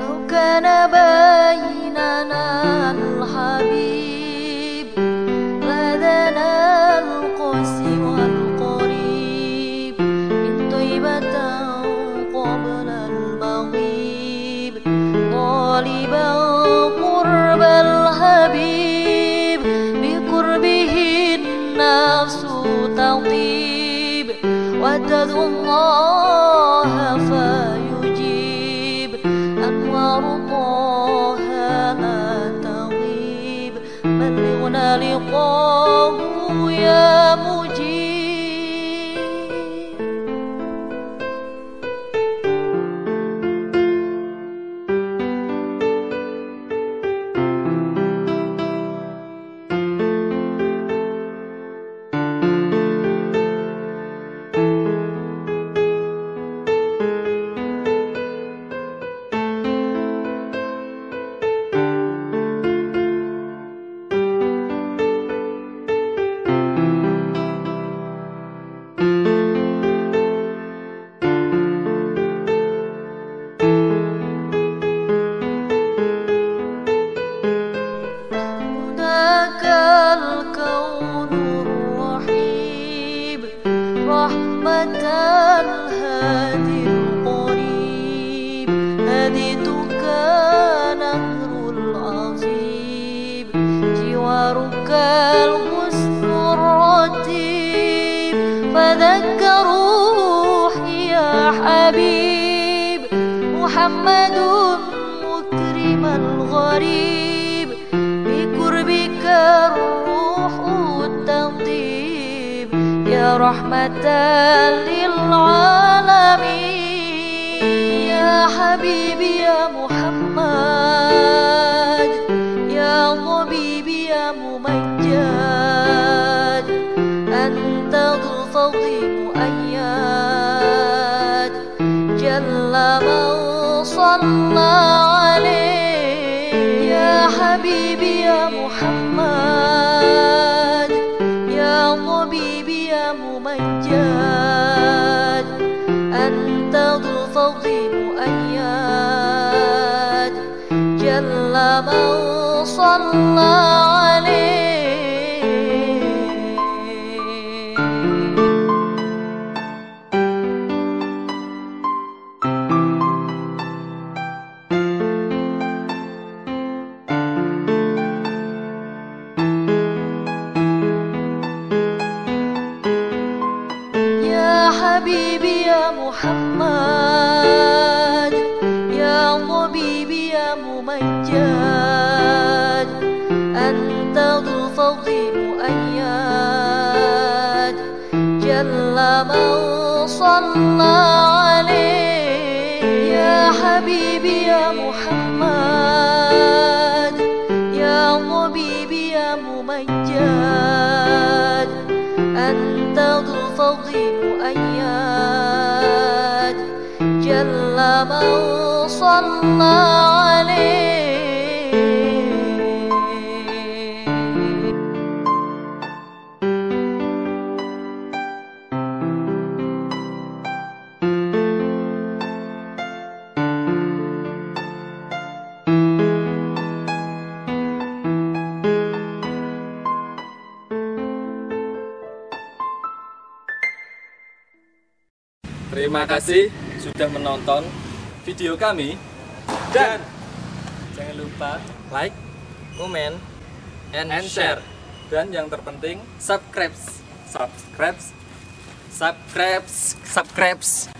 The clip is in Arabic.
لو كان بيننا الحبيب غدنا القاسم القريب من طيبة قبل المغيب طالبا قرب الحبيب بقربه النفس تطيب وتدعو الله يا مجيب محمد مكرم الغريب بقربك الروح التطيب يا رحمة للعالمين يا حبيبي يا محمد يا طبيبي يا ممجد أنت ذو صلى عليه. يا حبيبي يا محمد. يا طبيبي يا ممجد. أنت ذو الفضل مؤيد. جل من صلى عليه يا حبيبي يا محمد يا طبيبي يا ممجد أنت ذو الفضل مؤيد. جل من صلى عليه يا حبيبي يا محمد يا طبيبي يا ممجد. أنت الفضل مؤيد جل من صلى عليه Terima kasih sudah menonton video kami. Dan jangan lupa like, comment, and, share. Dan yang terpenting subscribe. Subscribe. Subscribe. Subscribe